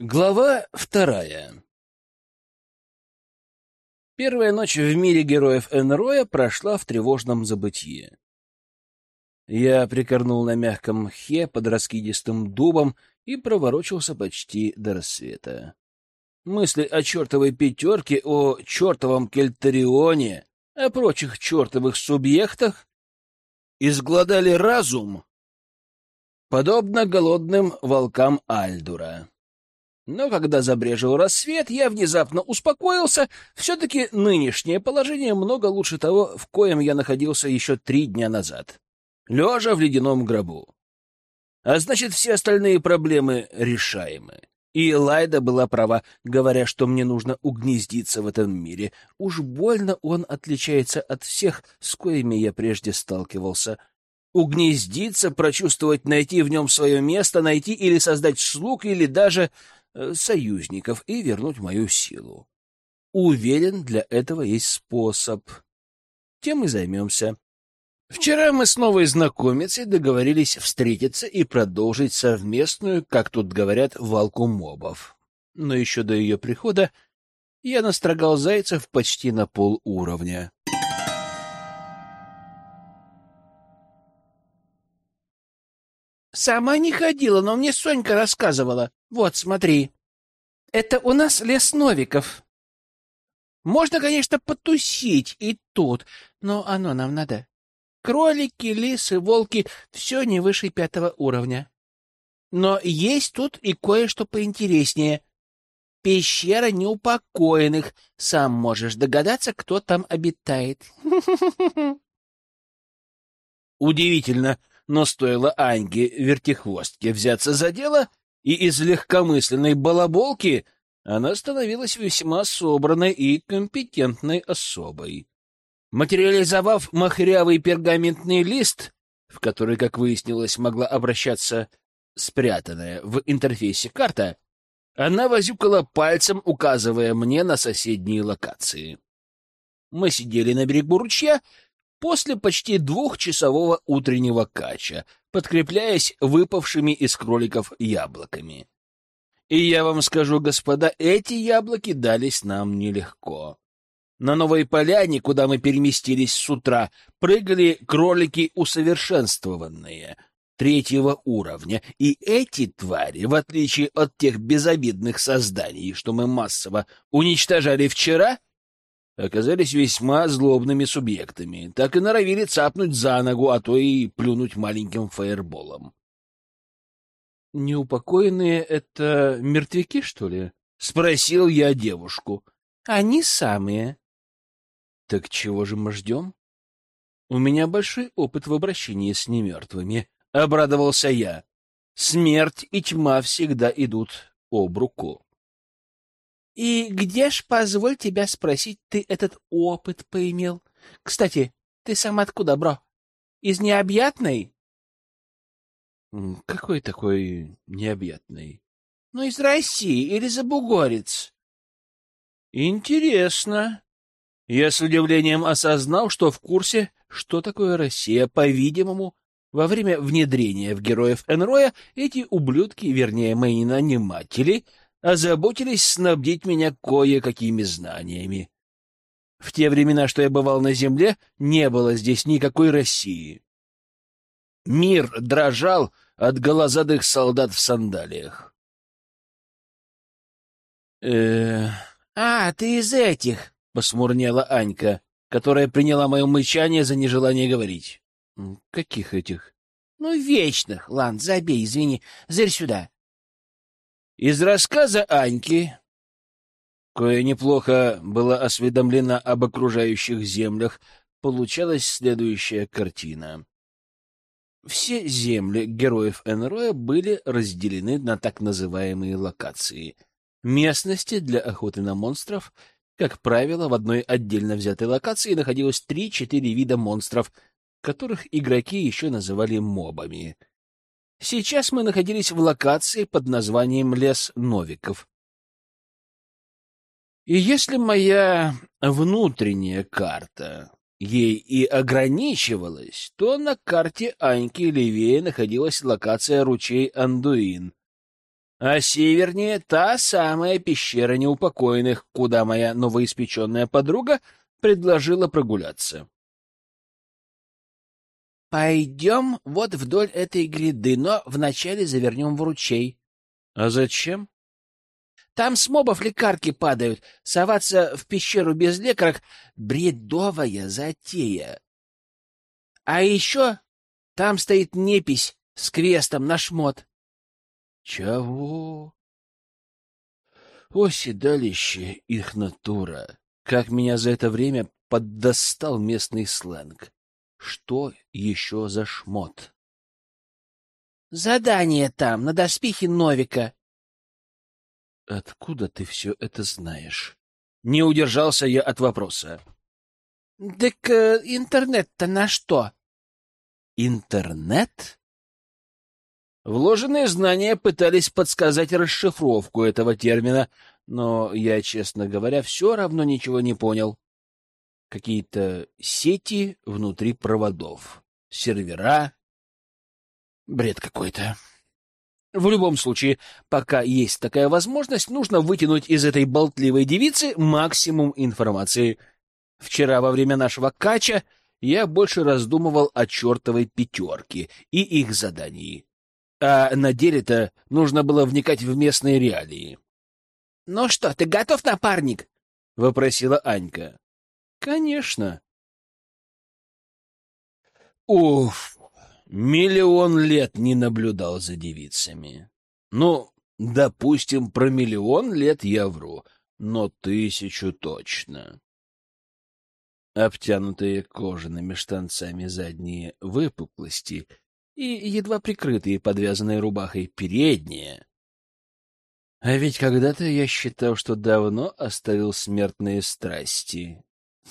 Глава вторая Первая ночь в мире героев Энроя прошла в тревожном забытии. Я прикорнул на мягком мхе под раскидистым дубом и проворочился почти до рассвета. Мысли о чертовой пятерке, о чертовом Кельтарионе, о прочих чертовых субъектах изгладали разум, подобно голодным волкам Альдура. Но когда забрежил рассвет, я внезапно успокоился. Все-таки нынешнее положение много лучше того, в коем я находился еще три дня назад, лежа в ледяном гробу. А значит, все остальные проблемы решаемы. И Лайда была права, говоря, что мне нужно угнездиться в этом мире. Уж больно он отличается от всех, с коими я прежде сталкивался. Угнездиться, прочувствовать, найти в нем свое место, найти или создать слуг, или даже союзников и вернуть мою силу. Уверен, для этого есть способ. Тем и займемся. Вчера мы с новой знакомицей договорились встретиться и продолжить совместную, как тут говорят, валку мобов. Но еще до ее прихода я настрогал зайцев почти на пол уровня. Сама не ходила, но мне Сонька рассказывала. Вот, смотри. Это у нас лес Новиков. Можно, конечно, потусить и тут, но оно нам надо. Кролики, лисы, волки — все не выше пятого уровня. Но есть тут и кое-что поинтереснее. Пещера неупокоенных. Сам можешь догадаться, кто там обитает. Удивительно, но стоило Аньке вертихвостке взяться за дело, и из легкомысленной балаболки она становилась весьма собранной и компетентной особой. Материализовав махрявый пергаментный лист, в который, как выяснилось, могла обращаться спрятанная в интерфейсе карта, она возюкала пальцем, указывая мне на соседние локации. Мы сидели на берегу ручья после почти двухчасового утреннего кача, подкрепляясь выпавшими из кроликов яблоками. И я вам скажу, господа, эти яблоки дались нам нелегко. На новой поляне, куда мы переместились с утра, прыгали кролики усовершенствованные, третьего уровня, и эти твари, в отличие от тех безобидных созданий, что мы массово уничтожали вчера, оказались весьма злобными субъектами, так и норовили цапнуть за ногу, а то и плюнуть маленьким фаерболом. — Неупокоенные — это мертвяки, что ли? — спросил я девушку. — Они самые. — Так чего же мы ждем? — У меня большой опыт в обращении с немертвыми, — обрадовался я. Смерть и тьма всегда идут об руку. И где ж, позволь тебя спросить, ты этот опыт поимел? Кстати, ты сам откуда, бро? Из необъятной? Какой такой необъятный? Ну, из России или за бугорец. Интересно. Я с удивлением осознал, что в курсе, что такое Россия, по-видимому, во время внедрения в героев Энроя эти ублюдки, вернее, мои наниматели — озаботились снабдить меня кое-какими знаниями. В те времена, что я бывал на земле, не было здесь никакой России. Мир дрожал от голозадых солдат в сандалиях. э А, ты из этих, — посмурнела Анька, которая приняла мое мычание за нежелание говорить. — Каких этих? — Ну, вечных. Ладно, забей, извини. Зырь сюда. Из рассказа Аньки, кое неплохо была осведомлена об окружающих землях, получалась следующая картина. Все земли героев Энроя были разделены на так называемые локации. Местности для охоты на монстров, как правило, в одной отдельно взятой локации находилось 3-4 вида монстров, которых игроки еще называли мобами — Сейчас мы находились в локации под названием Лес Новиков. И если моя внутренняя карта ей и ограничивалась, то на карте Аньки левее находилась локация ручей Андуин. а севернее та самая пещера неупокоенных, куда моя новоиспеченная подруга предложила прогуляться. Пойдем вот вдоль этой гряды, но вначале завернем в ручей. А зачем? Там с мобов лекарки падают. Соваться в пещеру без лекарок — бредовая затея. А еще там стоит непись с квестом на шмот. Чего? О, седалище, их натура! Как меня за это время поддостал местный сленг. Что еще за шмот? Задание там, на доспехе Новика. Откуда ты все это знаешь? Не удержался я от вопроса. Так э, интернет-то на что? Интернет? Вложенные знания пытались подсказать расшифровку этого термина, но я, честно говоря, все равно ничего не понял. Какие-то сети внутри проводов, сервера. Бред какой-то. В любом случае, пока есть такая возможность, нужно вытянуть из этой болтливой девицы максимум информации. Вчера во время нашего кача я больше раздумывал о чертовой пятерке и их задании. А на деле-то нужно было вникать в местные реалии. — Ну что, ты готов, напарник? — вопросила Анька. — Конечно. Уф, Миллион лет не наблюдал за девицами. Ну, допустим, про миллион лет я вру, но тысячу точно. Обтянутые кожаными штанцами задние выпуклости и едва прикрытые подвязанной рубахой передние. А ведь когда-то я считал, что давно оставил смертные страсти.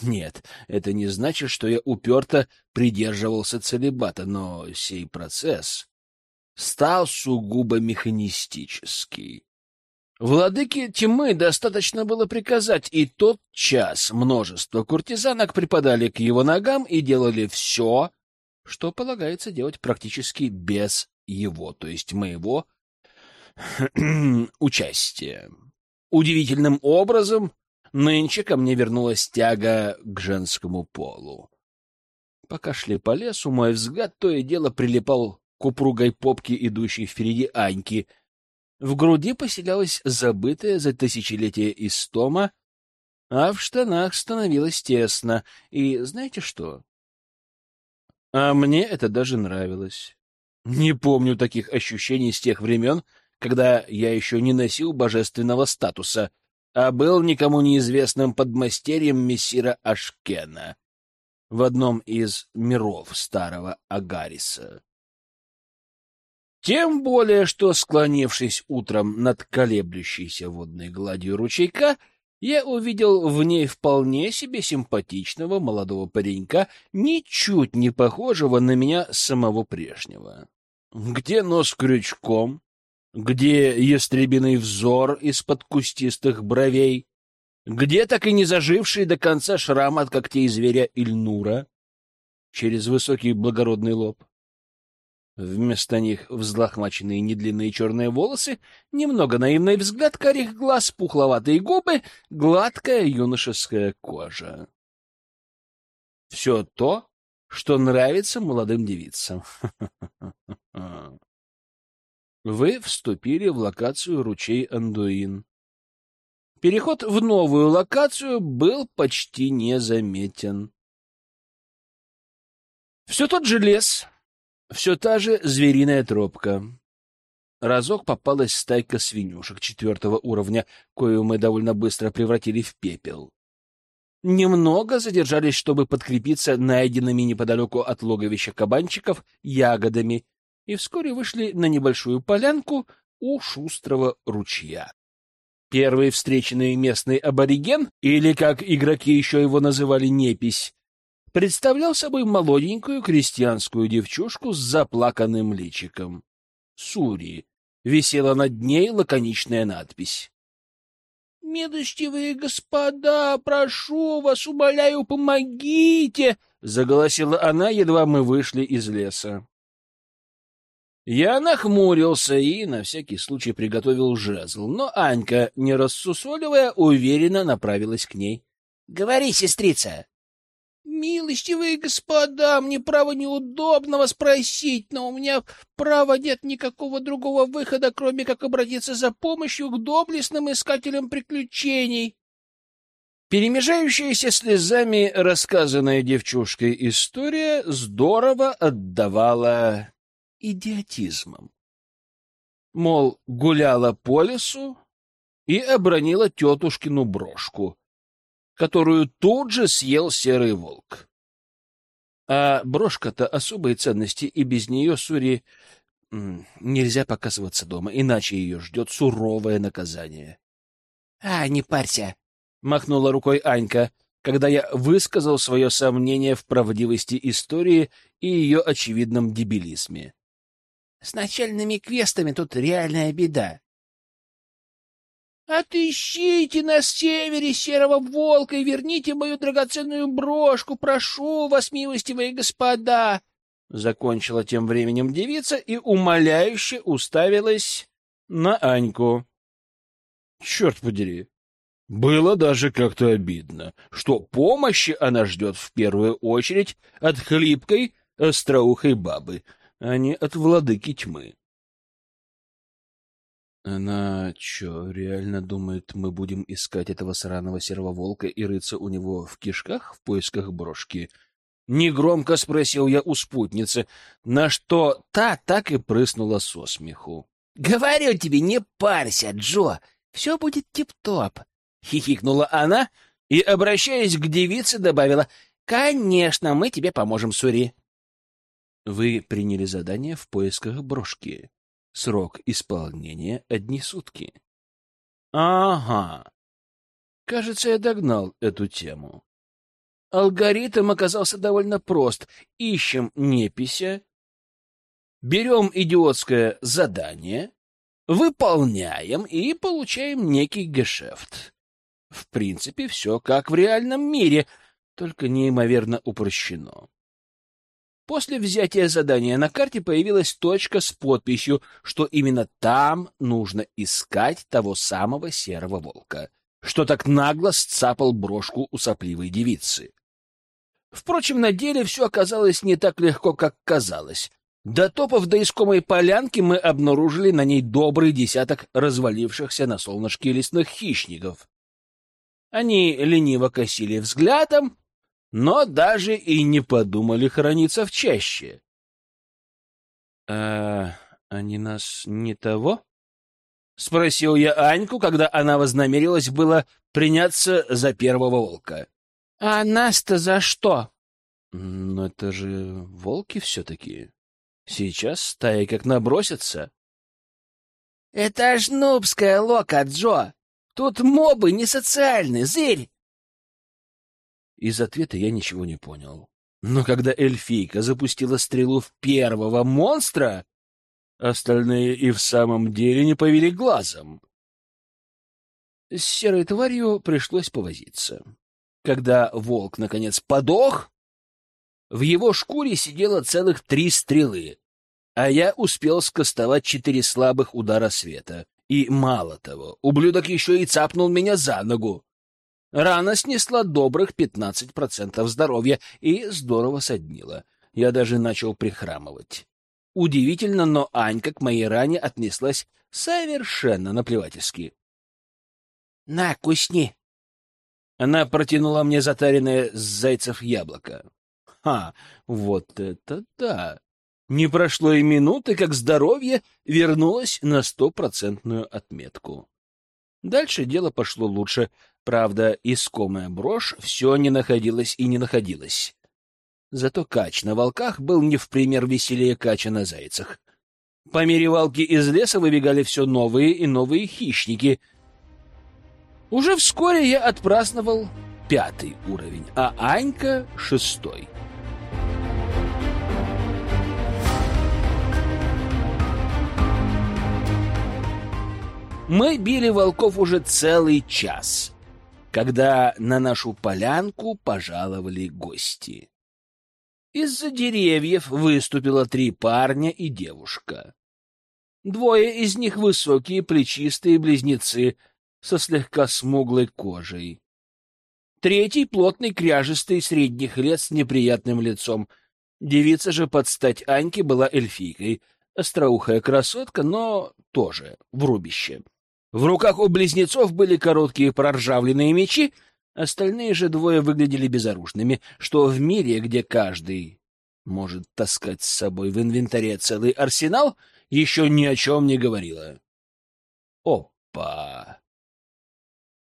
Нет, это не значит, что я уперто придерживался целебата, но сей процесс стал сугубо механистический. Владыке тьмы достаточно было приказать, и тот час множество куртизанок припадали к его ногам и делали все, что полагается делать практически без его, то есть моего участия. Удивительным образом Нынче ко мне вернулась тяга к женскому полу. Пока шли по лесу, мой взгляд то и дело прилипал к упругой попке, идущей впереди Аньки. В груди поселялась забытая за тысячелетия истома, а в штанах становилось тесно. И знаете что? А мне это даже нравилось. Не помню таких ощущений с тех времен, когда я еще не носил божественного статуса — а был никому неизвестным подмастерьем мессира Ашкена в одном из миров старого Агариса. Тем более, что, склонившись утром над колеблющейся водной гладью ручейка, я увидел в ней вполне себе симпатичного молодого паренька, ничуть не похожего на меня самого прежнего. Где нос крючком, где ястребиный взор из-под кустистых бровей? Где так и не заживший до конца шрам от когтей зверя Ильнура через высокий благородный лоб? Вместо них взлохмаченные недлинные черные волосы, немного наивный взгляд карих глаз, пухловатые губы, гладкая юношеская кожа. Все то, что нравится молодым девицам. Вы вступили в локацию ручей Андуин. Переход в новую локацию был почти незаметен. Все тот же лес, все та же звериная тропка. Разок попалась стайка свинюшек четвертого уровня, кою мы довольно быстро превратили в пепел. Немного задержались, чтобы подкрепиться найденными неподалеку от логовища кабанчиков ягодами и вскоре вышли на небольшую полянку у шустрого ручья. Первый встреченный местный абориген, или, как игроки еще его называли, непись, представлял собой молоденькую крестьянскую девчушку с заплаканным личиком. Сури. Висела над ней лаконичная надпись. «Милостивые господа, прошу вас, умоляю, помогите!» — заголосила она, едва мы вышли из леса. Я нахмурился и на всякий случай приготовил жезл, но Анька, не рассусоливая, уверенно направилась к ней. — Говори, сестрица! — Милостивые господа, мне право неудобного спросить, но у меня права нет никакого другого выхода, кроме как обратиться за помощью к доблестным искателям приключений. Перемежающаяся слезами рассказанная девчушкой история здорово отдавала идиотизмом. Мол, гуляла по лесу и обронила тетушкину брошку, которую тут же съел серый волк. А брошка-то особой ценности, и без нее Сури нельзя показываться дома, иначе ее ждет суровое наказание. — А, не парься, — махнула рукой Анька, когда я высказал свое сомнение в правдивости истории и ее очевидном дебилизме. С начальными квестами тут реальная беда. «Отыщите на севере серого волка и верните мою драгоценную брошку, прошу вас, милостивые господа!» Закончила тем временем девица и умоляюще уставилась на Аньку. Черт подери, было даже как-то обидно, что помощи она ждет в первую очередь от хлипкой, остроухой бабы, а не от владыки тьмы. Она что, реально думает, мы будем искать этого сраного серого волка и рыться у него в кишках в поисках брошки? Негромко спросил я у спутницы, на что та так и прыснула со смеху. — Говорю тебе, не парься, Джо, все будет тип-топ. — хихикнула она и, обращаясь к девице, добавила, «Конечно, мы тебе поможем, Сури». Вы приняли задание в поисках брошки. Срок исполнения — одни сутки. Ага. Кажется, я догнал эту тему. Алгоритм оказался довольно прост. Ищем непися, берем идиотское задание, выполняем и получаем некий гешефт. В принципе, все как в реальном мире, только неимоверно упрощено. После взятия задания на карте появилась точка с подписью, что именно там нужно искать того самого серого волка, что так нагло сцапал брошку у сопливой девицы. Впрочем, на деле все оказалось не так легко, как казалось. Дотопав до искомой полянки, мы обнаружили на ней добрый десяток развалившихся на солнышке лесных хищников. Они лениво косили взглядом, но даже и не подумали храниться в чаще. — А они нас не того? — спросил я Аньку, когда она вознамерилась было приняться за первого волка. — А нас-то за что? — Но это же волки все-таки. Сейчас стаи как набросятся. — Это ж нубская лока, Джо! Тут мобы не социальны, зырь! Из ответа я ничего не понял. Но когда эльфийка запустила стрелу в первого монстра, остальные и в самом деле не повели глазом. С серой тварью пришлось повозиться. Когда волк, наконец, подох, в его шкуре сидело целых три стрелы, а я успел скостовать четыре слабых удара света. И мало того, ублюдок еще и цапнул меня за ногу. Рана снесла добрых пятнадцать процентов здоровья и здорово соднила. Я даже начал прихрамывать. Удивительно, но Анька к моей ране отнеслась совершенно наплевательски. — На, кусни! Она протянула мне затаренное с зайцев яблоко. Ха, вот это да! Не прошло и минуты, как здоровье вернулось на стопроцентную отметку. Дальше дело пошло лучше. Правда, искомая брошь все не находилась и не находилась. Зато кач на волках был не в пример веселее кача на зайцах. По мере волки из леса выбегали все новые и новые хищники. Уже вскоре я отпраздновал пятый уровень, а Анька — шестой. Мы били волков уже целый час — когда на нашу полянку пожаловали гости. Из-за деревьев выступило три парня и девушка. Двое из них высокие, плечистые близнецы со слегка смуглой кожей. Третий — плотный, кряжистый, средних лет с неприятным лицом. Девица же под стать Аньке была эльфийкой. Остроухая красотка, но тоже в рубище. В руках у близнецов были короткие проржавленные мечи, остальные же двое выглядели безоружными, что в мире, где каждый может таскать с собой в инвентаре целый арсенал, еще ни о чем не говорило. Опа!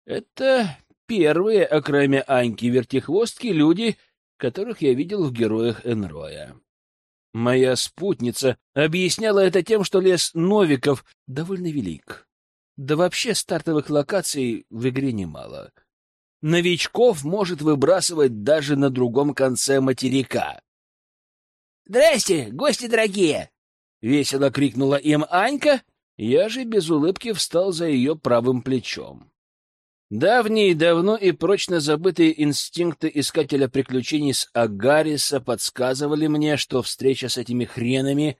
Это первые, окроме Аньки-вертихвостки, люди, которых я видел в героях Энроя. Моя спутница объясняла это тем, что лес Новиков довольно велик. Да вообще стартовых локаций в игре немало. Новичков может выбрасывать даже на другом конце материка. «Здрасте, гости дорогие!» — весело крикнула им Анька, я же без улыбки встал за ее правым плечом. Давние, давно и прочно забытые инстинкты искателя приключений с Агариса подсказывали мне, что встреча с этими хренами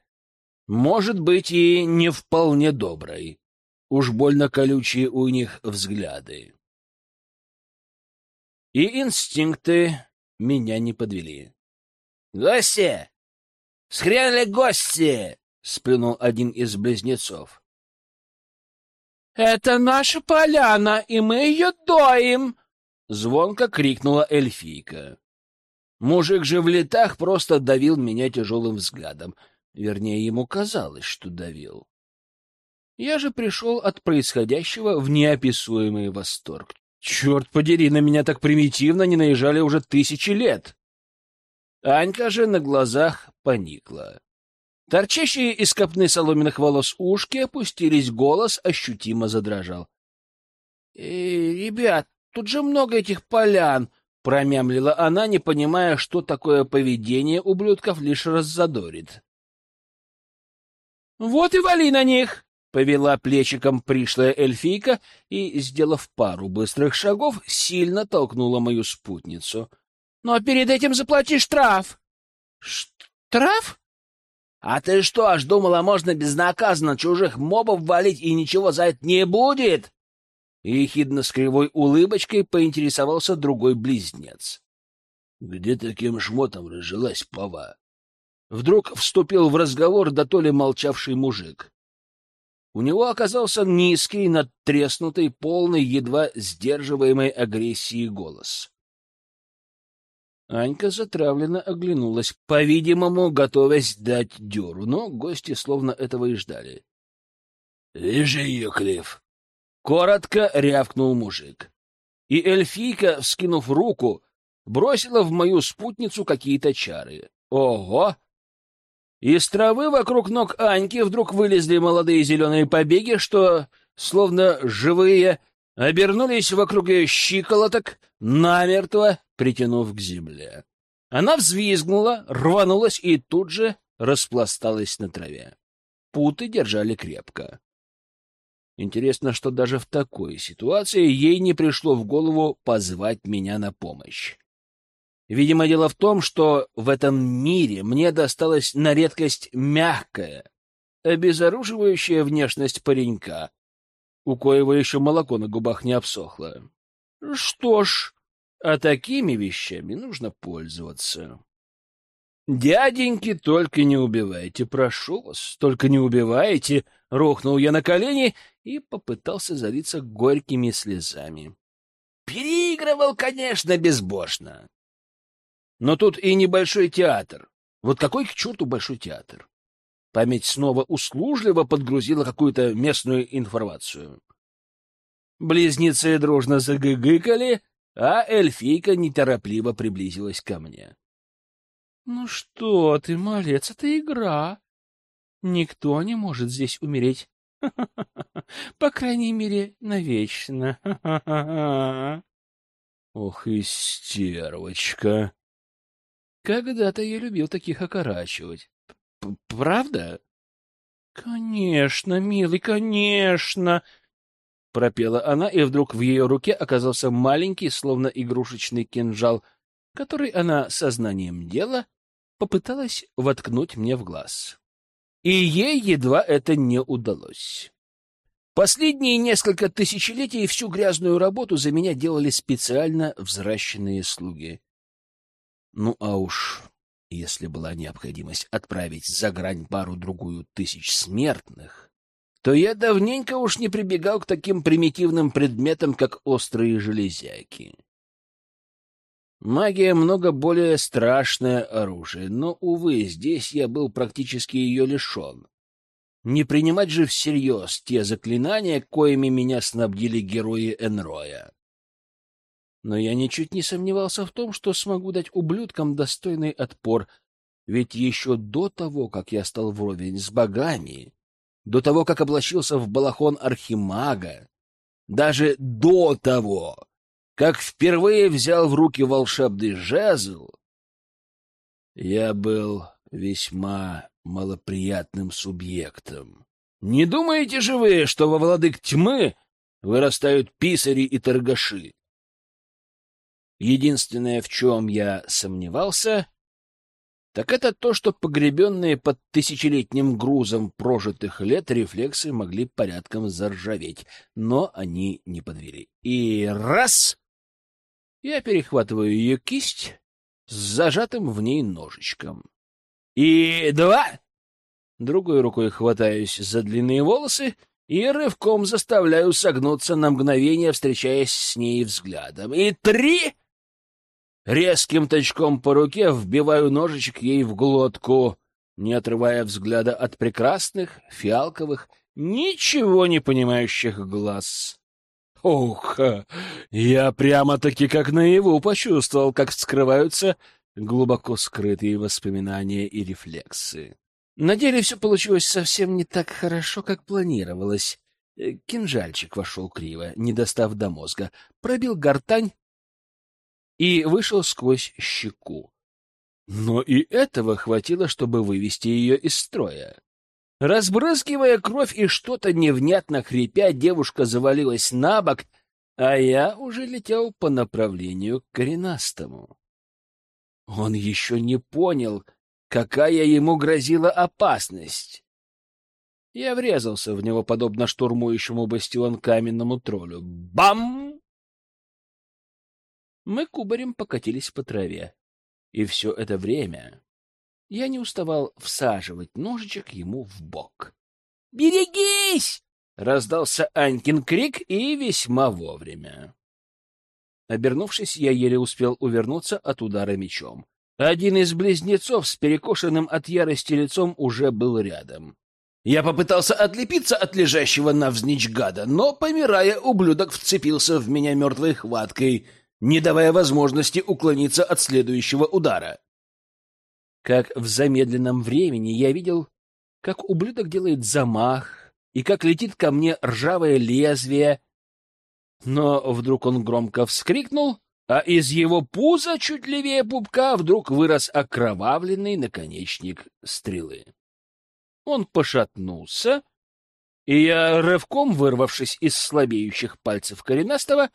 может быть и не вполне доброй. Уж больно колючие у них взгляды. И инстинкты меня не подвели. «Гости! Схренали гости!» — сплюнул один из близнецов. «Это наша поляна, и мы ее доим!» — звонко крикнула эльфийка. Мужик же в летах просто давил меня тяжелым взглядом. Вернее, ему казалось, что давил. Я же пришел от происходящего в неописуемый восторг. Черт подери, на меня так примитивно не наезжали уже тысячи лет. Анька же на глазах поникла. Торчащие из копны соломенных волос ушки опустились, голос ощутимо задрожал. «Э, — Ребят, тут же много этих полян! — промямлила она, не понимая, что такое поведение ублюдков лишь раззадорит. — Вот и вали на них! — повела плечиком пришлая эльфийка и, сделав пару быстрых шагов, сильно толкнула мою спутницу. — Но перед этим заплати штраф! — Штраф? «А ты что, аж думала, можно безнаказанно чужих мобов валить и ничего за это не будет?» И ехидно с кривой улыбочкой поинтересовался другой близнец. «Где таким шмотом разжилась пова?» Вдруг вступил в разговор да то ли молчавший мужик. У него оказался низкий, надтреснутый, полный, едва сдерживаемой агрессии голос. Анька затравленно оглянулась, по-видимому, готовясь дать дёру, но гости словно этого и ждали. — Вяжи ее, Клифф! — коротко рявкнул мужик. И эльфийка, вскинув руку, бросила в мою спутницу какие-то чары. Ого! Из травы вокруг ног Аньки вдруг вылезли молодые зеленые побеги, что, словно живые, обернулись вокруг ее щиколоток, намертво притянув к земле. Она взвизгнула, рванулась и тут же распласталась на траве. Путы держали крепко. Интересно, что даже в такой ситуации ей не пришло в голову позвать меня на помощь. Видимо, дело в том, что в этом мире мне досталась на редкость мягкая, обезоруживающая внешность паренька, у коего еще молоко на губах не обсохло. Что ж, а такими вещами нужно пользоваться. «Дяденьки, только не убивайте, прошу вас, только не убивайте!» Рухнул я на колени и попытался залиться горькими слезами. Переигрывал, конечно, безбожно. Но тут и небольшой театр. Вот какой к черту большой театр? Память снова услужливо подгрузила какую-то местную информацию. Близнецы дружно загыгыкали, а эльфийка неторопливо приблизилась ко мне. — Ну что ты, малец, это игра. Никто не может здесь умереть. По крайней мере, навечно. Ох и стервочка! Когда-то я любил таких окорачивать. Правда? Конечно, милый, конечно, пропела она, и вдруг в ее руке оказался маленький, словно игрушечный кинжал, который она сознанием дела попыталась воткнуть мне в глаз. и ей едва это не удалось. Последние несколько тысячелетий всю грязную работу за меня делали специально взращенные слуги. Ну а уж если была необходимость отправить за грань пару-другую тысяч смертных, то я давненько уж не прибегал к таким примитивным предметам, как острые железяки. Магия много более страшное оружие, но, увы, здесь я был практически ее лишен. Не принимать же всерьез те заклинания, коими меня снабдили герои Энроя. Но я ничуть не сомневался в том, что смогу дать ублюдкам достойный отпор, ведь еще до того, как я стал вровень с богами, до того, как облачился в балахон архимага, даже до того, как впервые взял в руки волшебный жезл, я был весьма малоприятным субъектом. Не думаете же вы, что во владык тьмы вырастают писари и торгаши? Единственное, в чем я сомневался, так это то, что погребенные под тысячелетним грузом прожитых лет рефлексы могли порядком заржаветь, но они не подвели. И раз! Я перехватываю ее кисть с зажатым в ней ножичком. И два! Другой рукой хватаюсь за длинные волосы и рывком заставляю согнуться на мгновение, встречаясь с ней взглядом. И три! Резким точком по руке вбиваю ножичек ей в глотку, не отрывая взгляда от прекрасных, фиалковых, ничего не понимающих глаз. Ух, я прямо-таки как наяву почувствовал, как скрываются глубоко скрытые воспоминания и рефлексы. На деле все получилось совсем не так хорошо, как планировалось. Кинжальчик вошел криво, не достав до мозга, пробил гортань и вышел сквозь щеку. Но и этого хватило, чтобы вывести ее из строя. Разбрызгивая кровь и что-то невнятно хрипя, девушка завалилась на бок, а я уже летел по направлению к коренастому. Он еще не понял, какая ему грозила опасность. Я врезался в него, подобно штурмующему бастион каменному троллю. Бам! Мы кубарем покатились по траве. И все это время я не уставал всаживать ножичек ему в бок. «Берегись!» — раздался Анькин крик, и весьма вовремя. Обернувшись, я еле успел увернуться от удара мечом. Один из близнецов с перекошенным от ярости лицом уже был рядом. Я попытался отлепиться от лежащего навзничь гада, но, помирая, ублюдок вцепился в меня мертвой хваткой — не давая возможности уклониться от следующего удара. Как в замедленном времени я видел, как ублюдок делает замах и как летит ко мне ржавое лезвие, но вдруг он громко вскрикнул, а из его пуза чуть левее пупка вдруг вырос окровавленный наконечник стрелы. Он пошатнулся, и я, рывком вырвавшись из слабеющих пальцев коренастого,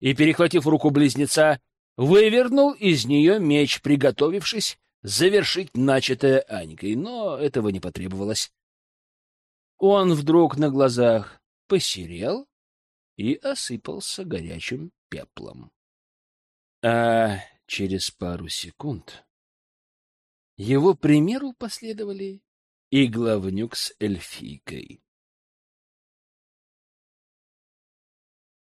и, перехватив руку близнеца, вывернул из нее меч, приготовившись завершить начатое Анькой, но этого не потребовалось. Он вдруг на глазах посерел и осыпался горячим пеплом. А через пару секунд его примеру последовали и главнюк с эльфийкой.